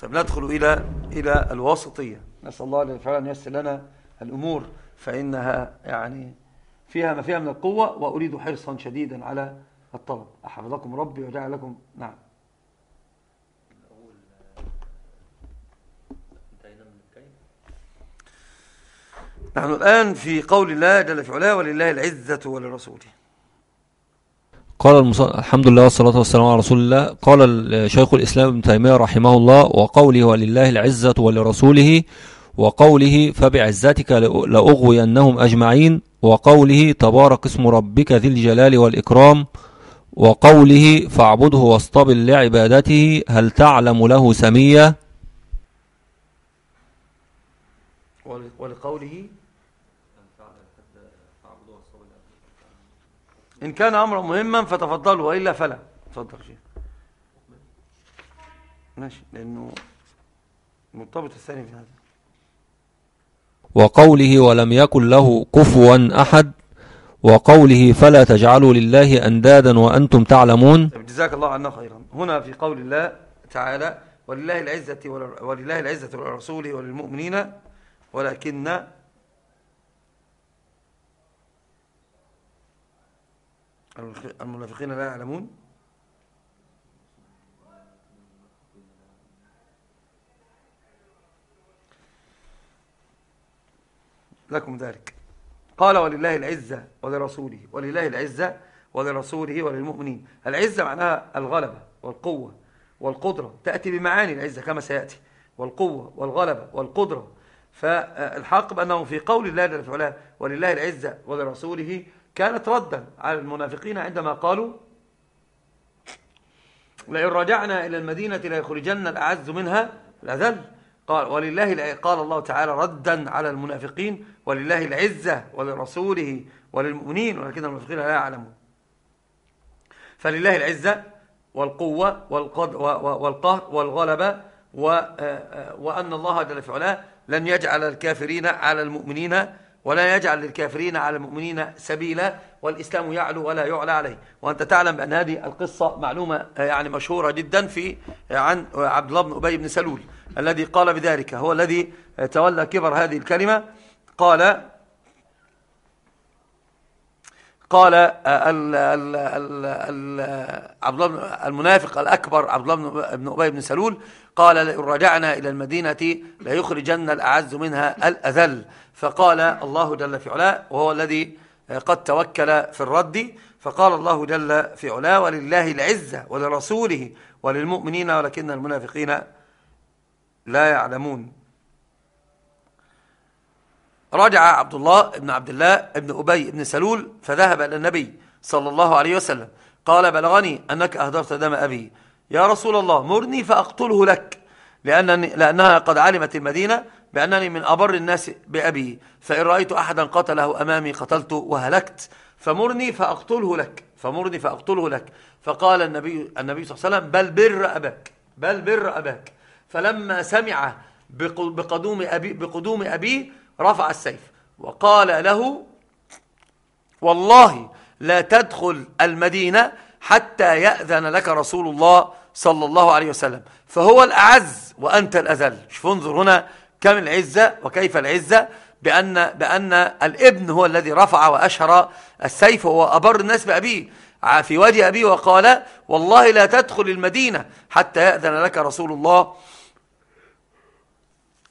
طيب ندخل إلى إلى الوسطية نسأل الله فعلا أن يسر لنا الأمور فإنها يعني فيها ما فيها من القوة وأريد حرصا شديدا على الطلب. أحفظكم ربي وجعل لكم نعم. نحن الآن في قول الله جل في علاه ولله العزة ولرسوله. قال المص... الحمد لله والصلاة والسلام على رسول الله. قال شيخ الإسلام ابن تيمية رحمه الله وقوله ولله العزة ولرسوله وقوله فبعزتك لأغوينهم أجمعين وقوله تبارك اسم ربك ذي الجلال والإكرام وقوله فاعبده واصطبر لعبادته هل تعلم له سمية؟ ولقوله إن كان أمرا مهما فتفضلوا وإلا فلا. تفضل شيء ماشي لأنه مرتبط الثاني في هذا. وقوله ولم يكن له كفوا أحد وقوله فلا تجعلوا لله أندادا وأنتم تعلمون. طيب، جزاك الله عنا خيرا. هنا في قول الله تعالى ولله العزة ولله العزة ولرسوله وللمؤمنين ولكن المنافقين لا يعلمون؟ لكم ذلك. قال ولله العزة ولرسوله ولله العزة ولرسوله وللمؤمنين. العزة معناها الغلبة والقوة والقدرة. تأتي بمعاني العزة كما سيأتي. والقوة والغلبة والقدرة. فالحق بأنه في قول الله ولله العزة ولرسوله كانت ردا على المنافقين عندما قالوا لئن رجعنا إلى المدينة ليخرجن الأعز منها الأذل. قال ولله قال الله تعالى ردا على المنافقين ولله العزة ولرسوله وللمؤمنين ولكن المنافقين لا يعلمون. فلله العزة والقوة والقهر والغلبة وأن الله جل في علاه لن يجعل الكافرين على المؤمنين ولا يجعل للكافرين على المؤمنين سبيلا والإسلام يعلو ولا يعلى عليه. وأنت تعلم بأن هذه القصة معلومة يعني مشهورة جدا في عن عبد الله بن أبي بن سلول الذي قال بذلك هو الذي تولى كبر هذه الكلمة. قال قال ال ال ال عبد الله المنافق الأكبر عبد الله بن أبي بن سلول قال لئن رجعنا إلى المدينة ليخرجن الأعز منها الأذل. فقال الله جل في علاه وهو الذي قد توكل في الرد. فقال الله جل في علاه ولله العزة ولرسوله وللمؤمنين ولكن المنافقين لا يعلمون. رجع عبد الله ابن عبد الله ابن أبي ابن سلول فذهب إلى النبي صلى الله عليه وسلم. قال بلغني أنك أهدرت دم أبي. يا رسول الله مرني فأقتله لك لأنني لأنها قد علمت المدينة بأنني من أبر الناس بأبي فإن رأيت أحدا قتله أمامي قتلته وهلكت فمرني فأقتله لك فمرني فأقتله لك. فقال النبي, النبي صلى الله عليه وسلم بل بر أباك بل بر أباك. فلما سمع بقدوم أبي بقدوم أبيه رفع السيف وقال له والله لا تدخل المدينة حتى يأذن لك رسول الله صلى الله عليه وسلم. فهو الأعز وأنت الأذل. شوف انظر هنا كم العزة وكيف العزة. بأن, بأن الابن هو الذي رفع وأشهر السيف وهو أبر الناس بأبيه. في وجه أبيه وقال والله لا تدخل المدينة حتى يأذن لك رسول الله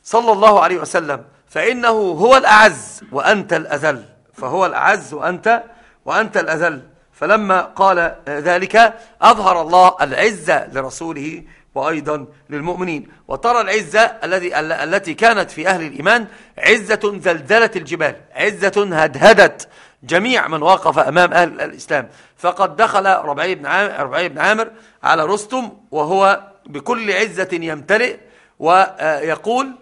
صلى الله عليه وسلم. فإنه هو الأعز وأنت الأذل. فهو الأعز وأنت وأنت الأذل. فلما قال ذلك أظهر الله العزة لرسوله وأيضا للمؤمنين. وترى العزة الذي التي كانت في أهل الإيمان عزة زلزلة الجبال عزة هدهدت جميع من وقف أمام أهل الإسلام. فقد دخل ربعي بن عامر, ربعي بن عامر على رستم وهو بكل عزة يمتلئ ويقول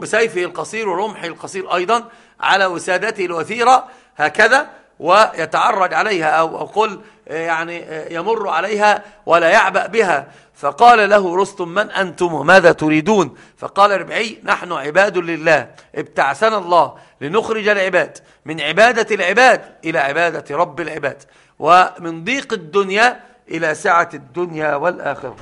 بسيفه القصير ورمحه القصير أيضا على وسادته الوثيرة هكذا ويتعرج عليها أو قل يعني يمر عليها ولا يعبأ بها. فقال له رستم من أنتم وماذا تريدون؟ فقال ربعي نحن عباد لله ابتعثنا الله لنخرج العباد من عبادة العباد إلى عبادة رب العباد ومن ضيق الدنيا إلى سعة الدنيا والآخرة.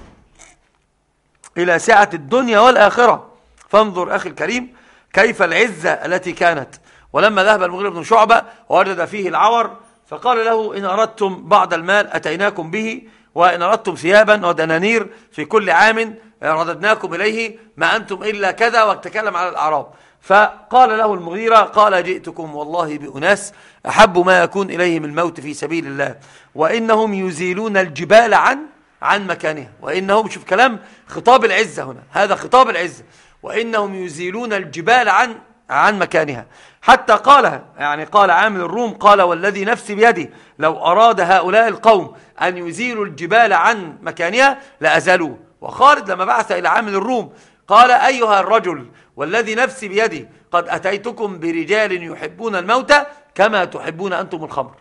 إلى سعة الدنيا والآخرة. فانظر أخي الكريم كيف العزة التي كانت ولما ذهب المغيرة بن شعبة ووجد فيه العور فقال له إن أردتم بعض المال أتيناكم به وإن أردتم ثيابا ودنانير في كل عام رددناكم إليه ما أنتم إلا كذا وتكلم على الأعراب. فقال له المغيرة قال جئتكم والله بأناس أحب ما يكون إليهم الموت في سبيل الله وإنهم يزيلون الجبال عن عن مكانها وإنهم شوف كلام خطاب العزة هنا هذا خطاب العزة وإنهم يزيلون الجبال عن عن مكانها. حتى قال يعني قال عامل الروم قال والذي نفسي بيده لو أراد هؤلاء القوم أن يزيلوا الجبال عن مكانها لأزالوه. وخالد لما بعث إلى عامل الروم قال أيها الرجل والذي نفسي بيده قد أتيتكم برجال يحبون الموت كما تحبون أنتم الخمر.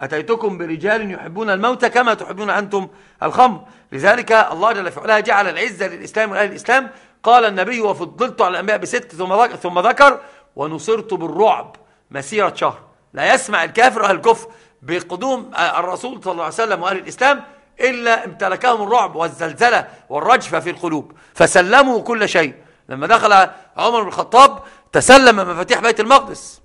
أتيتكم برجال يحبون الموت كما تحبون أنتم الخمر. لذلك الله جل في علاه جعل العزة للإسلام ولأهل الإسلام قال النبي وفضلت على الأنبياء بست ثم ذكر ونصرت بالرعب مسيرة شهر. لا يسمع الكافر أهل الكفر بقدوم الرسول صلى الله عليه وسلم وأهل الإسلام إلا امتلكهم الرعب والزلزلة والرجفة في القلوب. فسلموا كل شيء. لما دخل عمر بن الخطاب تسلم مفاتيح بيت المقدس.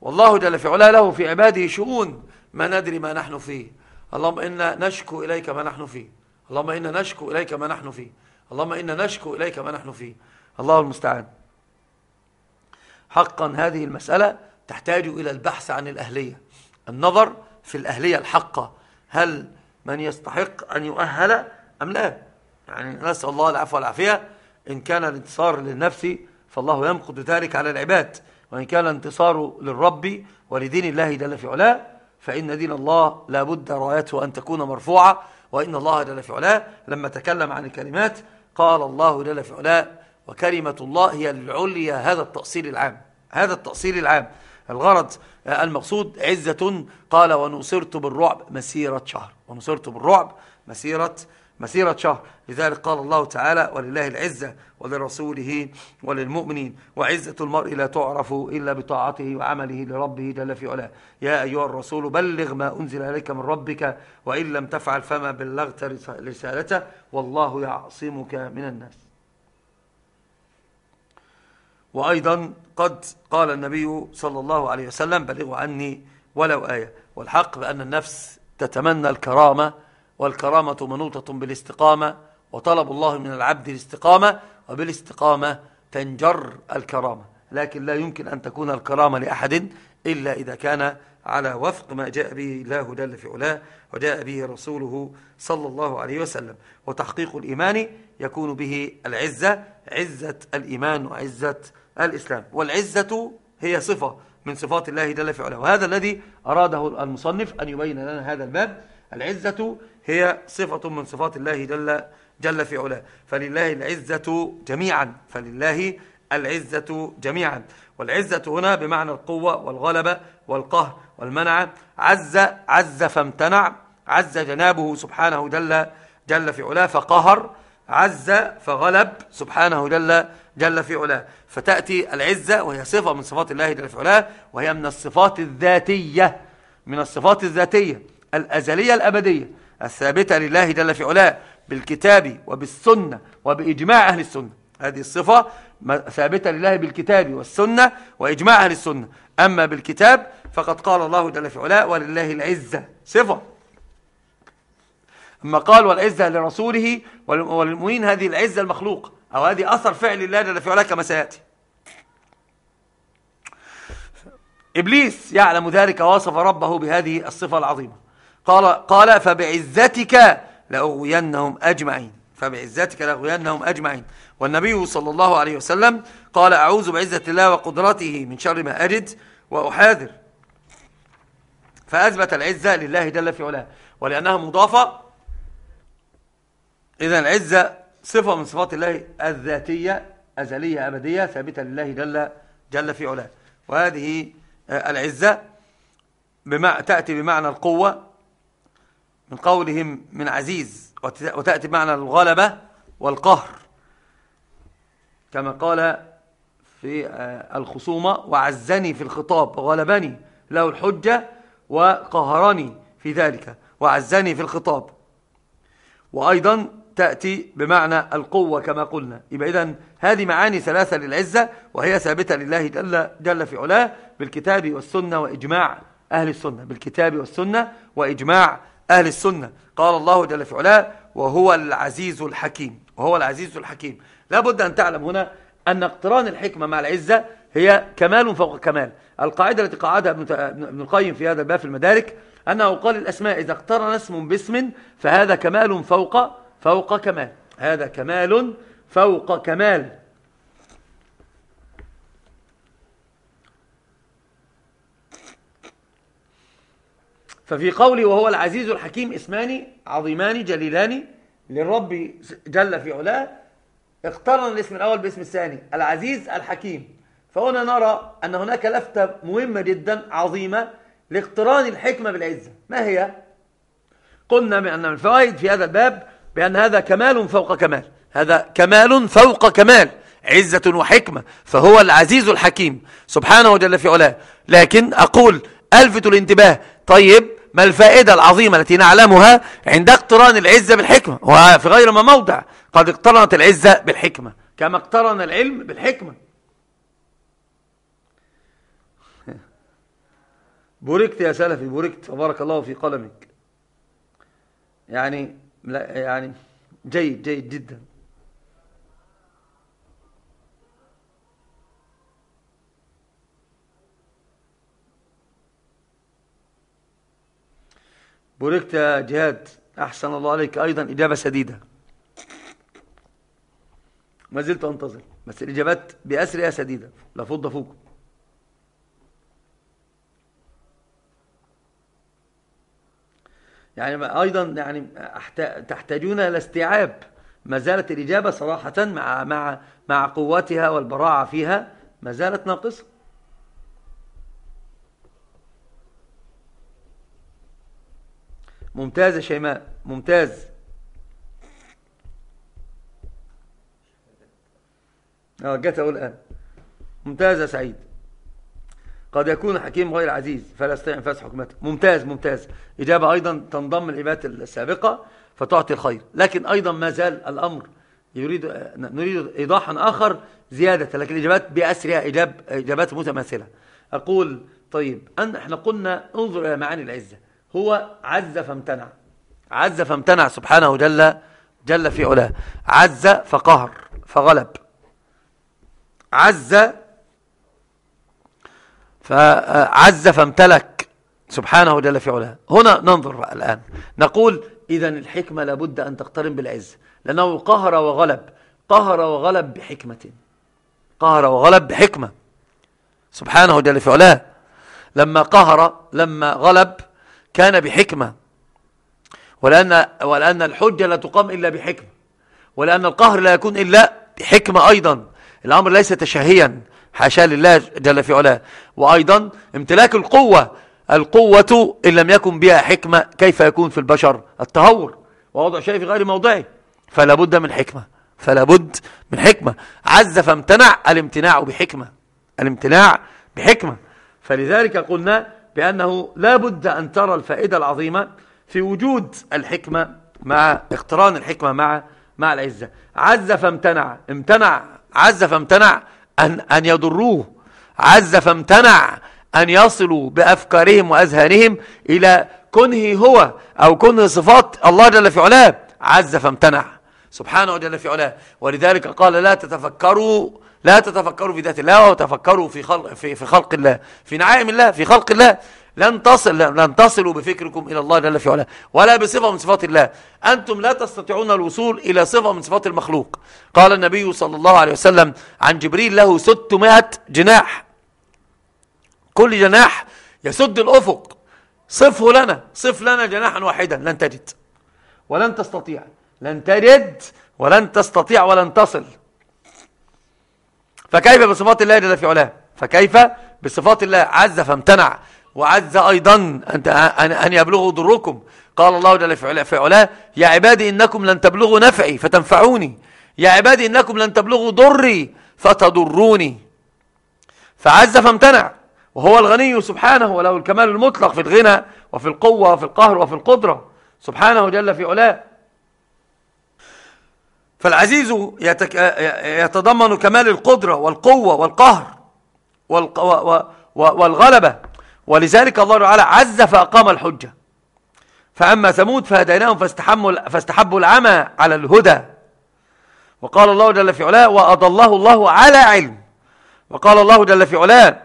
والله جل في علاه له في عباده شؤون. ما ندري ما نحن فيه. اللهم إنا نشكو إليك ما نحن فيه. اللهم إنا نشكو إليك ما نحن فيه. اللهم إنا نشكو إليك ما نحن فيه. الله المستعان. حقا هذه المسألة تحتاج إلى البحث عن الأهلية. النظر في الأهلية الحقة. هل من يستحق أن يؤهل أم لا؟ يعني نسأل الله العفو والعافية. إن كان الانتصار للنفس فالله يمقد ذلك على العباد. وإن كان الانتصار للرب ولدين الله جل في علاه فإن دين الله لابد رايته أن تكون مرفوعة. وإن الله جل في علاه لما تكلم عن الكلمات قال الله جل في علاه وكلمة الله هي العليا هذا التأصيل العام هذا التأصيل العام. الغرض المقصود عزة قال ونصرت بالرعب مسيرة شهر ونصرت بالرعب مسيرة مسيرة شهر. لذلك قال الله تعالى ولله العزة ولرسوله وللمؤمنين وعزة المرء لا تعرف إلا بطاعته وعمله لربه جل في علاه. يا أيها الرسول بلغ ما أنزل إليك من ربك وإن لم تفعل فما بلغت رسالته والله يعصمك من الناس. وأيضا قد قال النبي صلى الله عليه وسلم بلغوا عني ولو آية. والحق بأن النفس تتمنى الكرامة والكرامة منوطة بالاستقامة وطلب الله من العبد الاستقامة وبالاستقامة تنجر الكرامة. لكن لا يمكن أن تكون الكرامة لأحد إلا إذا كان على وفق ما جاء به الله جل في علاه وجاء به رسوله صلى الله عليه وسلم. وتحقيق الإيمان يكون به العزة عزة الإيمان وعزة الإسلام. والعزة هي صفة من صفات الله جل في علاه. وهذا الذي أراده المصنف أن يبين لنا هذا الباب. العزة هي صفة من صفات الله جل, جل في علاه. فلله العزة جميعا. فلله العزة جميعا. والعزة هنا بمعنى القوة والغلبة والقهر والمنع. عز عز فامتنع. عز جنابه سبحانه جل, جل في علاه فقهر. عز فغلب سبحانه جل, جل في علاه. فتأتي العزة وهي صفة من صفات الله جل في علاه وهي من الصفات الذاتية. من الصفات الذاتية. الأزلية الأبدية. الثابتة لله جل في علاه بالكتاب وبالسنة وبإجماع أهل السنة. هذه الصفة ثابتة لله بالكتاب والسنة وإجماع أهل السنة. أما بالكتاب فقد قال الله جل في علاه ولله العزة. صفة. أما قال والعزة لرسوله وللمؤمنين هذه العزة المخلوق. أو هذه أثر فعل الله جل في علاه كما سيأتي. إبليس يعلم ذلك وصف ربه بهذه الصفة العظيمة. قال, قال فبعزتك لأغوينهم أجمعين. فبعزتك لأغوينهم أجمعين. والنبي صلى الله عليه وسلم قال أعوذ بعزة الله وقدرته من شر ما أجد وأحاذر. فأثبت العزة لله جل في علاه ولأنها مضافة. إذا العزة صفة من صفات الله الذاتية أزلية أبدية ثابتة لله جل, جل في علاه. وهذه العزة بمع... تأتي بمعنى القوة من قولهم من عزيز وتأتي بمعنى الغلبة والقهر. كما قال في الخصومة وعزني في الخطاب غلبني له الحجة وقهرني في ذلك وعزني في الخطاب. وأيضا تأتي بمعنى القوة كما قلنا. يبقى إذن هذه معاني ثلاثة للعزة وهي ثابتة لله جل, جل في علاه بالكتاب والسنة وإجماع أهل السنة بالكتاب والسنة وإجماع أهل السنة. قال الله جل في علاه وهو العزيز الحكيم. وهو العزيز الحكيم. لا بد أن تعلم هنا أن اقتران الحكمة مع العزة هي كمال فوق كمال. القاعدة التي قاعدها ابن القيم في هذا الباب في المدارك أنه قال الأسماء إذا اقترن اسم باسم فهذا كمال فوق فوق كمال. هذا كمال فوق كمال. ففي قولي وهو العزيز الحكيم اسمان عظيمان جليلان للرب جل في علاه اقترن الاسم الأول باسم الثاني العزيز الحكيم. فهنا نرى أن هناك لفتة مهمة جدا عظيمة لاقتران الحكمة بالعزة. ما هي؟ قلنا بأن من الفوائد في هذا الباب بأن هذا كمال فوق كمال. هذا كمال فوق كمال عزة وحكمة. فهو العزيز الحكيم سبحانه وجل في علاه. لكن أقول ألفت الانتباه. طيب ما الفائدة العظيمة التي نعلمها عند اقتران العزة بالحكمة؟ وفي غير ما موضع قد اقترنت العزة بالحكمة كما اقترن العلم بالحكمة. بوركت يا سلفي بوركت وبارك الله في قلمك. يعني يعني جيد جيد جدا. بوركت يا جهاد أحسن الله عليك. أيضا إجابة سديدة. ما زلت أنتظر بس الإجابات بأسرها سديدة. لا فض فوق. يعني أيضا يعني تحتاجون إلى استيعاب. ما زالت الإجابة صراحة مع, مع, مع قوتها والبراعة فيها ما زالت ناقصة. ممتاز يا شيماء ممتاز. آه جت أقول الان ممتاز يا سعيد. قد يكون حكيم غير عزيز فلا يستطيع انفاذ حكمته. ممتاز ممتاز. إجابة أيضا تنضم الاجابات السابقة فتعطي الخير. لكن أيضا ما زال الأمر يريد نريد ايضاحا آخر زيادة لكن الإجابات باسرها إجاب إجابات متماثلة. أقول طيب أن إحنا قلنا انظر إلى معاني العزة. هو عز فامتنع. عز فامتنع سبحانه جل جل في علاه. عز فقهر فغلب. عز فعز فامتلك سبحانه جل في علاه. هنا ننظر الآن. نقول إذا الحكمة لابد أن تقترن بالعز. لأنه قهر وغلب. قهر وغلب بحكمة. قهر وغلب بحكمة. سبحانه جل في علاه. لما قهر لما غلب كان بحكمة. ولأن, ولأن الحجة لا تقام إلا بحكمة. ولأن القهر لا يكون إلا بحكمة أيضا. الأمر ليس تشهيا. حاشا لله جل في علاه. وأيضا امتلاك القوة. القوة إن لم يكن بها حكمة كيف يكون في البشر؟ التهور. ووضع شيء في غير موضعه. فلا بد من حكمة. فلا بد من حكمة. عز فامتنع الامتناع بحكمة. الامتناع بحكمة. فلذلك قلنا بأنه لا بد أن ترى الفائدة العظيمة في وجود الحكمة مع اقتران الحكمة مع مع العزة. عز فامتنع. امتنع. عز فامتنع أن, أن يضروه. عز فامتنع أن يصلوا بأفكارهم وأذهانهم إلى كنه هو أو كنه صفات الله جل في علاه. عز فامتنع. سبحانه جل في علاه. ولذلك قال لا تتفكروا لا تتفكروا في ذات الله وتفكروا في خلق, في, في خلق الله في نعائم الله في خلق الله. لن تصل لن تصلوا بفكركم إلى الله جل في علاه ولا بصفة من صفات الله. أنتم لا تستطيعون الوصول إلى صفة من صفات المخلوق. قال النبي صلى الله عليه وسلم عن جبريل له 600 جناح. كل جناح يسد الأفق. صفه لنا صف لنا جناحا واحدا لن تجد. ولن تستطيع. لن تجد ولن تستطيع ولن تصل. فكيف بصفات الله جل في علاه؟ فكيف بصفات الله عز فامتنع. وعز أيضا أن يبلغوا ضركم. قال الله جل في علاه يا عبادي إنكم لن تبلغوا نفعي فتنفعوني. يا عبادي إنكم لن تبلغوا ضري فتضروني. فعز فامتنع. وهو الغني سبحانه وله الكمال المطلق في الغنى وفي القوة وفي القهر وفي القدرة. سبحانه جل في علاه. فالعزيز. يتضمن كمال القدرة والقوة والقهر. والغلبة ولذلك الله تعالى عز فأقام الحجة فأما ثمود فهديناهم فاستحبوا, فاستحبوا العمى على الهدى وقال الله جل في علاه وأضله الله على علم وقال الله جل في علاه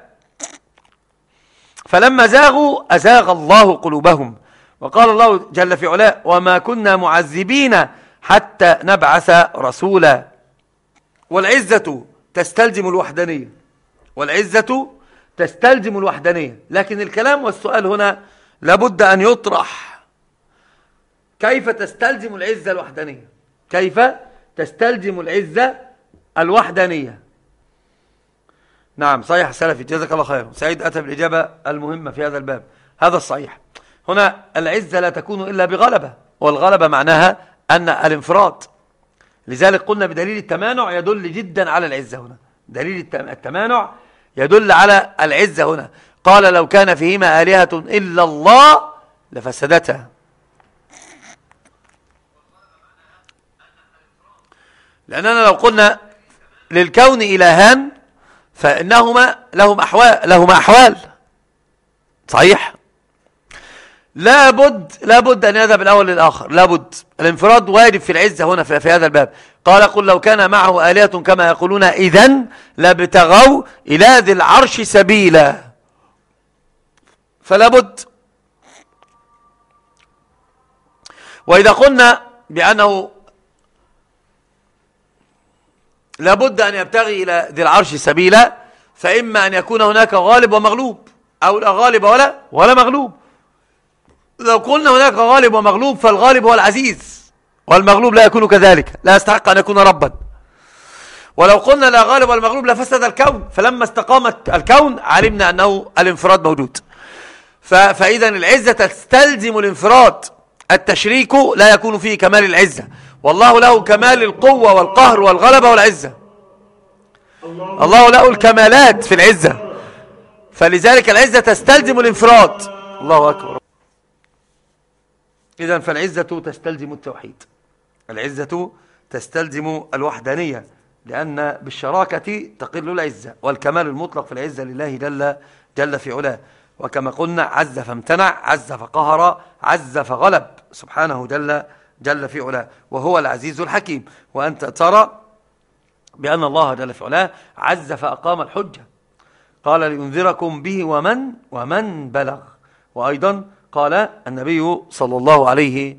فلما زاغوا أزاغ الله قلوبهم وقال الله جل في علاه وما كنا معذبين حتى نبعث رسولا. والعزة تستلزم الوحدانية. والعزة تستلزم الوحدانية. لكن الكلام والسؤال هنا لابد أن يطرح. كيف تستلزم العزة الوحدانية؟ كيف تستلزم العزة الوحدانية؟ نعم صحيح سلفي. جزاك الله خير سعيد أتى بالإجابة المهمة في هذا الباب. هذا الصحيح. هنا العزة لا تكون إلا بغلبة. والغلبة معناها أن الانفراد. لذلك قلنا بدليل التمانع يدل جدا على العزة هنا. دليل التمانع يدل على العزة هنا. قال لو كان فيهما آلهة إلا الله لفسدتها لأننا لو قلنا للكون إلهان فإنهما لهم أحوال, لهما أحوال. صحيح؟ لابد لابد أن يذهب الأول للآخر لابد. الانفراد واجب في العزة هنا في, في هذا الباب. قال قل لو كان معه آلهة كما يقولون إذن لابتغوا إلى ذي العرش سبيلا. فلابد. وإذا قلنا بأنه لابد أن يبتغي إلى ذي العرش سبيلا فإما أن يكون هناك غالب ومغلوب أو لا غالب ولا ولا مغلوب. لو قلنا هناك غالب ومغلوب فالغالب هو العزيز والمغلوب لا يكون كذلك لا يستحق أن يكون ربا. ولو قلنا لا غالب والمغلوب لفسد الكون. فلما استقامت الكون علمنا أنه الانفراد موجود. فإذا العزة تستلزم الانفراد. التشريك لا يكون فيه كمال العزة. والله له كمال القوة والقهر والغلبة والعزة. الله له الكمالات في العزة. فلذلك العزة تستلزم الانفراد. الله أكبر. إذا فالعزة تستلزم التوحيد. العزة تستلزم الوحدانية لأن بالشراكة تقل العزة والكمال المطلق في العزة لله جل, جل في علاه. وكما قلنا عز فامتنع عز فقهر عز فغلب سبحانه جل, جل في علاه. وهو العزيز الحكيم. وأنت ترى بأن الله جل في علاه عز فأقام الحجة. قال لينذركم به ومن ومن بلغ. وأيضا قال النبي صلى الله عليه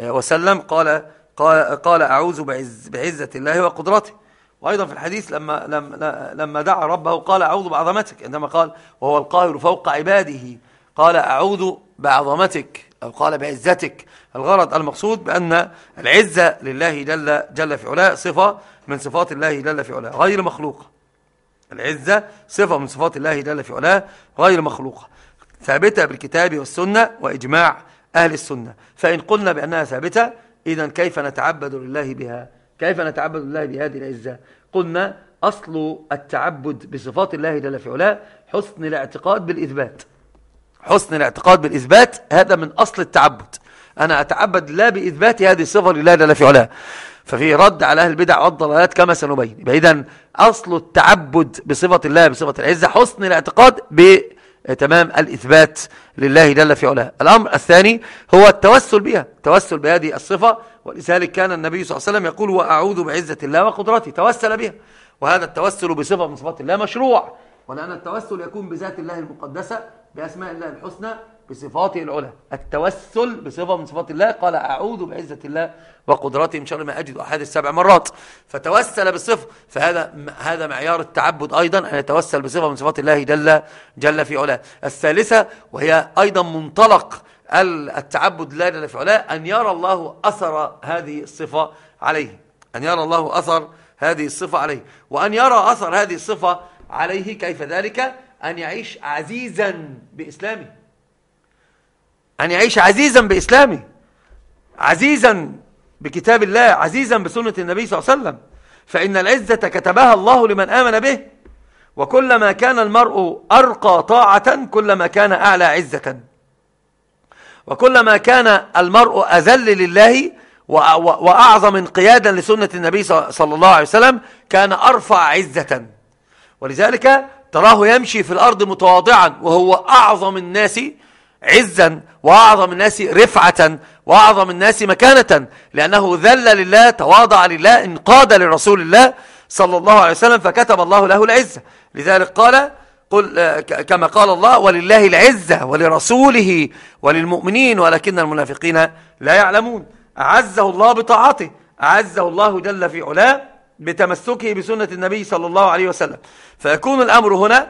وسلم قال قال, قال أعوذ بعز بعزة الله وقدرته. وأيضا في الحديث لما, لما, لما دعا ربه قال أعوذ بعظمتك عندما قال وهو القاهر فوق عباده قال أعوذ بعظمتك أو قال بعزتك. الغرض المقصود بأن العزة لله جل, جل في علاه صفة من صفات الله جل في علاه غير مخلوقة. العزة صفة من صفات الله جل في علاه غير مخلوقة. ثابتة بالكتاب والسنة وإجماع أهل السنة. فإن قلنا بأنها ثابتة إذا كيف نتعبد لله بها؟ كيف نتعبد لله بهذه العزة؟ قلنا أصل التعبد بصفات الله جل في علاه حسن الاعتقاد بالإثبات. حسن الاعتقاد بالإثبات هذا من أصل التعبد. أنا أتعبد الله بإثبات هذه الصفة لله جل في علاه. ففي رد على أهل البدع والضلالات كما سنبين. إذا أصل التعبد بصفة الله بصفة العزة حسن الاعتقاد بتمام الإثبات لله جل في علاه. الأمر الثاني هو التوسل بها التوسل بهذه الصفة ولذلك كان النبي صلى الله عليه وسلم يقول وأعوذ بعزة الله وقدرته توسل بها. وهذا التوسل بصفة من صفات الله مشروع. ولأن التوسل يكون بذات الله المقدسة بأسماء الله الحسنى بصفاته العلى التوسل بصفة من صفات الله. قال أعوذ بعزة الله وقدرته من شر ما أجد أحد السبع مرات. فتوسل بالصفة فهذا هذا معيار التعبد أيضا أن يتوسل بصفة من صفات الله جل, جل في علاه. الثالثة وهي أيضا منطلق التعبد لله جل في علاه أن يرى الله أثر هذه الصفة عليه. أن يرى الله أثر هذه الصفة عليه. وأن يرى أثر هذه الصفة عليه كيف ذلك؟ أن يعيش عزيزا بإسلامه. أن يعيش عزيزا بإسلامه عزيزا بكتاب الله عزيزا بسنة النبي صلى الله عليه وسلم. فإن العزة كتبها الله لمن آمن به وكلما كان المرء أرقى طاعة كلما كان أعلى عزة. وكلما كان المرء أذل لله وأعظم انقيادا لسنة النبي صلى الله عليه وسلم كان أرفع عزة. ولذلك تراه يمشي في الأرض متواضعا وهو أعظم الناس عزا وأعظم الناس رفعة وأعظم الناس مكانة لأنه ذل لله تواضع لله انقاد لرسول الله صلى الله عليه وسلم فكتب الله له العزة. لذلك قال قل كما قال الله ولله العزة ولرسوله وللمؤمنين ولكن المنافقين لا يعلمون. أعزه الله بطاعته. أعزه الله جل في علاه بتمسكه بسنة النبي صلى الله عليه وسلم. فيكون الأمر هنا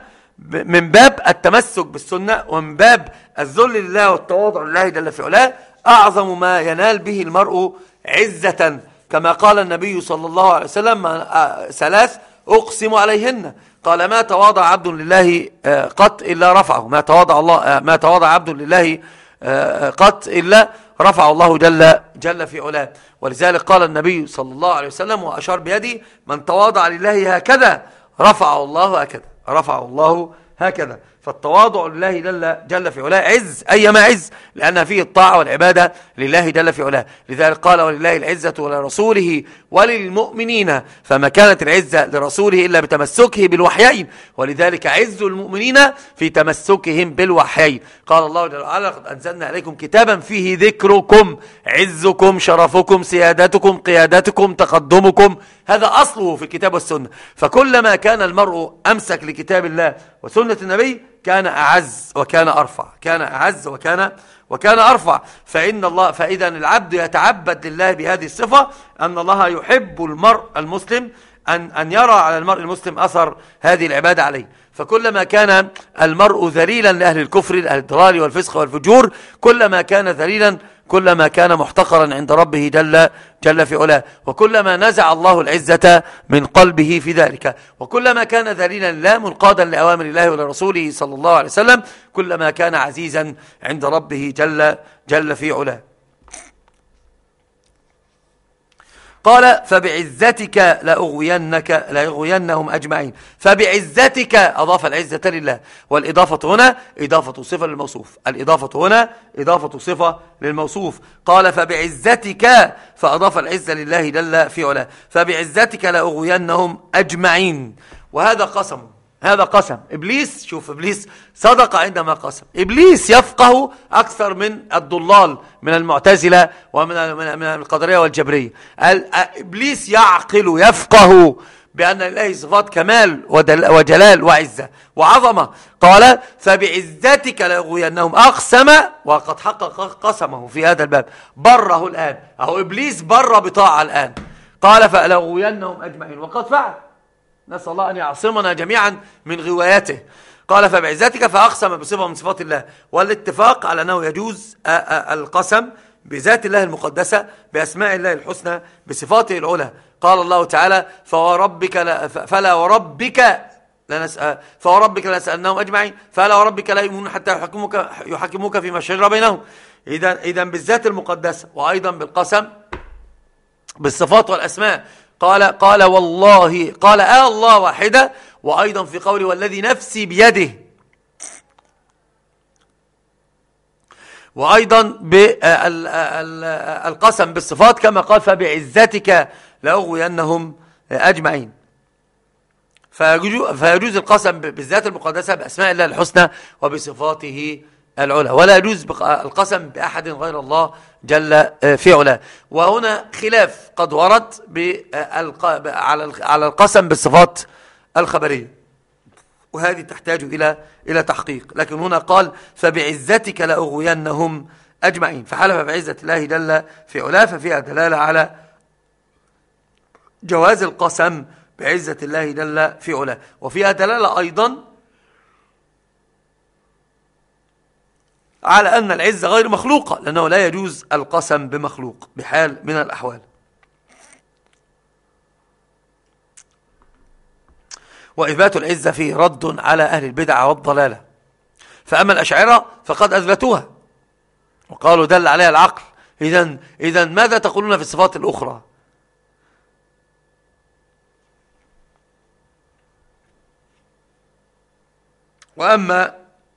من باب التمسك بالسنة ومن باب الذل لله والتواضع لله جل في علاه أعظم ما ينال به المرء عزة كما قال النبي صلى الله عليه وسلم ثلاث أقسم عليهن. قال ما تواضع عبد لله آه، قط إلا رفعه. ما تواضع الله آه، ما تواضع عبد لله آه، قط إلا رفع الله جل جل في علاه. ولذلك قال النبي صلى الله عليه وسلم وأشار بيدي من تواضع لله هكذا رفعه الله هكذا. رفعه الله هكذا. فالتواضع لله جل, جل في علاه عز أيما عز لأن فيه الطاعة والعبادة لله جل في علاه. لذلك قال ولله العزة ولرسوله وللمؤمنين. فما كانت العزة لرسوله إلا بتمسكه بالوحيين. ولذلك عز المؤمنين في تمسكهم بالوحيين. قال الله جل وعلا قد أنزلنا عليكم كتابا فيه ذكركم عزكم شرفكم سيادتكم قيادتكم تقدمكم. هذا أصله في الكتاب والسنة. فكلما كان المرء أمسك لكتاب الله وسنة النبي كان أعز وكان أرفع. كان أعز وكان وكان أرفع. فإن الله فإذا العبد يتعبد لله بهذه الصفة أن الله يحب المرء المسلم أن, أن يرى على المرء المسلم أثر هذه العبادة عليه. فكلما كان المرء ذليلا لأهل الكفر الضلال والفسق والفجور كلما كان ذليلا كلما كان محتقرا عند ربه جل, جل في علاه. وكلما نزع الله العزة من قلبه في ذلك. وكلما كان ذليلا لا منقادا لأوامر الله ولرسوله صلى الله عليه وسلم كلما كان عزيزا عند ربه جل, جل في علاه. قال فبعزتك لأغوينك لأغوينهم أجمعين. فبعزتك أضاف العزة لله. والإضافة هنا إضافة صفة للموصوف. الإضافة هنا إضافة صفة للموصوف. قال فبعزتك فأضاف العزة لله جل في علاه. فبعزتك لأغوينهم أجمعين. وهذا قسم. هذا قسم. إبليس شوف إبليس صدق عندما قسم. إبليس يفقه أكثر من الضلال من المعتزلة ومن من القدرية والجبرية. إبليس يعقل يفقه بأن لله صفات كمال وجلال وعزة وعظمة. قال فبعزتك لأغوينهم. أقسم وقد حقق قسمه في هذا الباب. بره الآن. أهو إبليس بر بطاعة الآن. قال فلأغوينهم أجمعين. وقد فعل. نسأل الله أن يعصمنا جميعا من غواياته. قال فبعزتك فأقسم بصفة من صفات الله. والاتفاق على أنه يجوز القسم بذات الله المقدسة بأسماء الله الحسنى بصفاته العلى. قال الله تعالى فوربك لا فلا وربك لنسأل فوربك لنسألناهم أجمعين. فلا وربك لا يؤمنون حتى يحكموك, يحكموك فيما شجر بينهم. إذا بالذات المقدسة وأيضا بالقسم بالصفات والأسماء قال قال والله قال آه الله واحدة وأيضا في قوله والذي نفسي بيده. وأيضا بالقسم بالصفات كما قال فبعزتك لأغوينهم أجمعين. فيجوز القسم بالذات المقدسة بأسماء الله الحسنى وبصفاته العلا. ولا يجوز القسم بأحد غير الله جل آه، في علاه وهنا خلاف قد ورد على القسم بالصفات الخبرية. وهذه تحتاج إلى إلى تحقيق. لكن هنا قال فبعزتك لأغوينهم أجمعين. فحلف بعزة الله جل في علاه ففيها دلالة على جواز القسم بعزة الله جل في علاه وفيها دلالة أيضا على أن العزة غير مخلوقة لأنه لا يجوز القسم بمخلوق بحال من الأحوال. وإثبات العزة فيه رد على أهل البدع والضلالة. فأما الأشعرة فقد أثبتوها وقالوا دل عليها العقل. إذن, إذن ماذا تقولون في الصفات الأخرى؟ وأما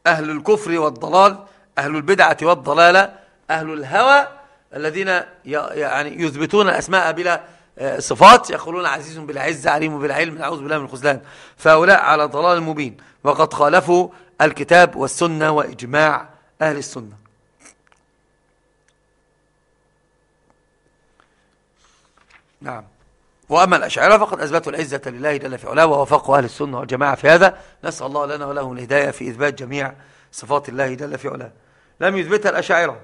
أهل الكفر والضلال أهل البدعة والضلالة أهل الهوى الذين يعني يثبتون الأسماء بلا آه، صفات يقولون عزيز بلا عزة عليم بلا علم نعوذ بالله من الخذلان فهؤلاء على ضلال مبين وقد خالفوا الكتاب والسنة وإجماع أهل السنة. نعم. وأما الأشعرة فقد أثبتوا العزة لله جل في علاه ووافقوا أهل السنة والجماعة في هذا. نسأل الله لنا ولهم الهداية في إثبات جميع صفات الله جل في علاه. لم يثبتها الأشاعرة.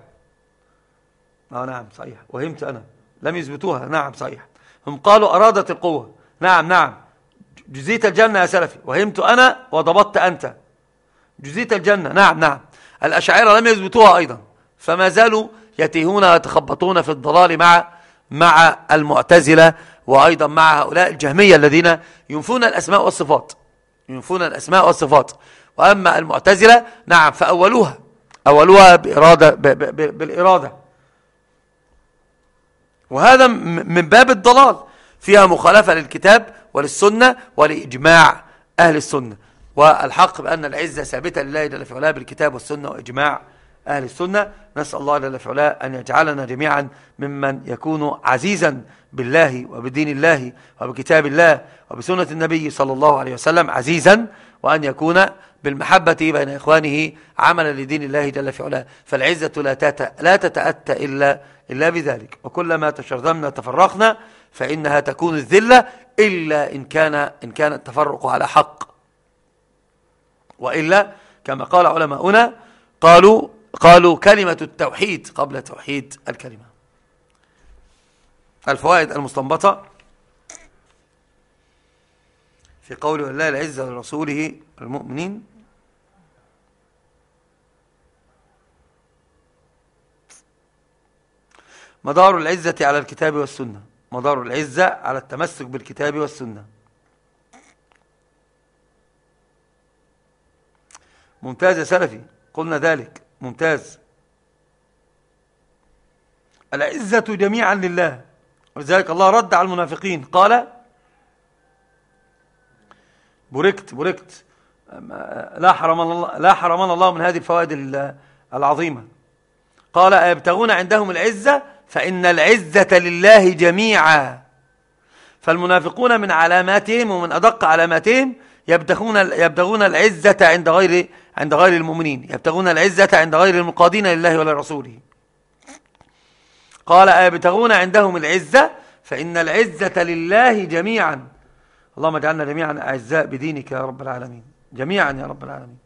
آه نعم صحيح. وهمت أنا. لم يثبتوها. نعم صحيح. هم قالوا أرادت القوة. نعم نعم. جزيت الجنة يا سلفي. وهمت أنا وضبطت أنت. جزيت الجنة. نعم نعم. الأشاعرة لم يثبتوها أيضا. فما زالوا يتيهون ويتخبطون في الضلال مع مع المعتزلة وأيضا مع هؤلاء الجهمية الذين ينفون الأسماء والصفات. ينفون الأسماء والصفات. وأما المعتزلة نعم فأولوها. أولوها بإرادة بالإرادة. وهذا من باب الضلال. فيها مخالفة للكتاب وللسنة ولإجماع أهل السنة. والحق بأن العزة ثابتة لله جل في بالكتاب والسنة وإجماع أهل السنة. نسأل الله جل في أن يجعلنا جميعا ممن يكون عزيزا بالله وبدين الله وبكتاب الله وبسنة النبي صلى الله عليه وسلم عزيزا وأن يكون بالمحبة بين إخوانه عملا لدين الله جل في علاه. فالعزة لا تت- لا تتأتى إلا إلا بذلك. وكلما تشرذمنا تفرقنا فإنها تكون الذلة إلا إن كان إن كان التفرق على حق. وإلا كما قال علماؤنا قالوا قالوا كلمة التوحيد قبل توحيد الكلمة. الفوائد المستنبطة في قوله الله العزة لرسوله المؤمنين. مدار العزة على الكتاب والسنة. مدار العزة على التمسك بالكتاب والسنة. ممتاز يا سلفي. قلنا ذلك. ممتاز. العزة جميعا لله. ولذلك الله رد على المنافقين. قال بركت بركت لا حرمنا الله لا حرمنا الله من هذه الفوائد ال- العظيمة. قال أيبتغون عندهم العزة؟ فإن العزة لله جميعا. فالمنافقون من علاماتهم ومن أدق علاماتهم يبتغون يبتغون العزة عند غير عند غير المؤمنين. يبتغون العزة عند غير المقادين لله ولرسوله قال أيبتغون عندهم العزة؟ فإن العزة لله جميعا. اللهم اجعلنا جميعا أعزاء بدينك يا رب العالمين. جميعا يا رب العالمين.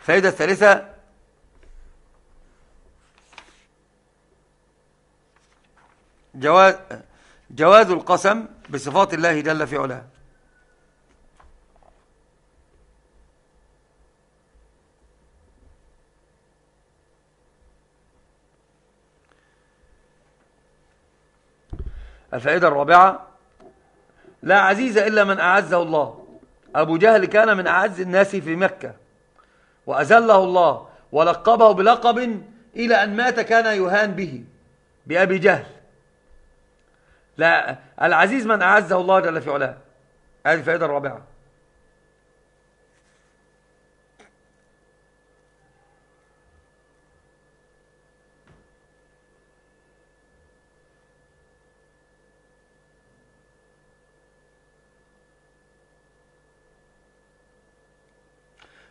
الفائدة الثالثة جواز جواز القسم بصفات الله جل في علاه. الفائدة الرابعة لا عزيز إلا من أعزه الله. أبو جهل كان من أعز الناس في مكة وأزله الله ولقبه بلقب إلى أن مات كان يهان به بأبي جهل. لا العزيز من أعزه الله جل في علاه. هذه الفائدة الرابعة.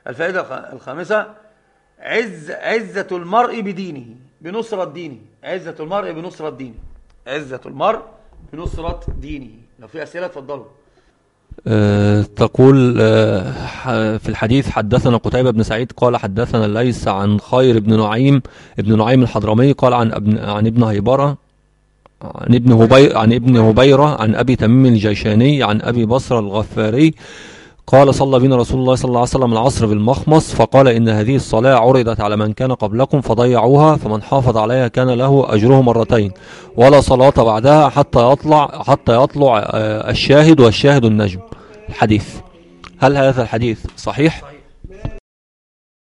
الفائدة الخ- الخامسة عز عزة المرء بدينه بنصرة دينه. عزة المرء بنصرة دينه. عزة المرء بنصرة دينه. لو في أسئلة اتفضلوا. آه، تقول ح- في الحديث حدثنا قتيبة بن سعيد قال حدثنا ليس عن خير بن نعيم ابن نعيم الحضرمي قال عن ابن عن ابن هيبرة عن ابن هبي عن ابن هبيرة عن أبي تميم الجيشاني عن أبي بصر الغفاري. قال صلى بنا رسول الله صلى الله عليه وسلم العصر بالمخمص فقال إن هذه الصلاة عرضت على من كان قبلكم فضيعوها فمن حافظ عليها كان له أجره مرتين ولا صلاة بعدها حتى يطلع حتى يطلع آه، الشاهد والشاهد النجم الحديث هل هذا الحديث صحيح؟ صحيح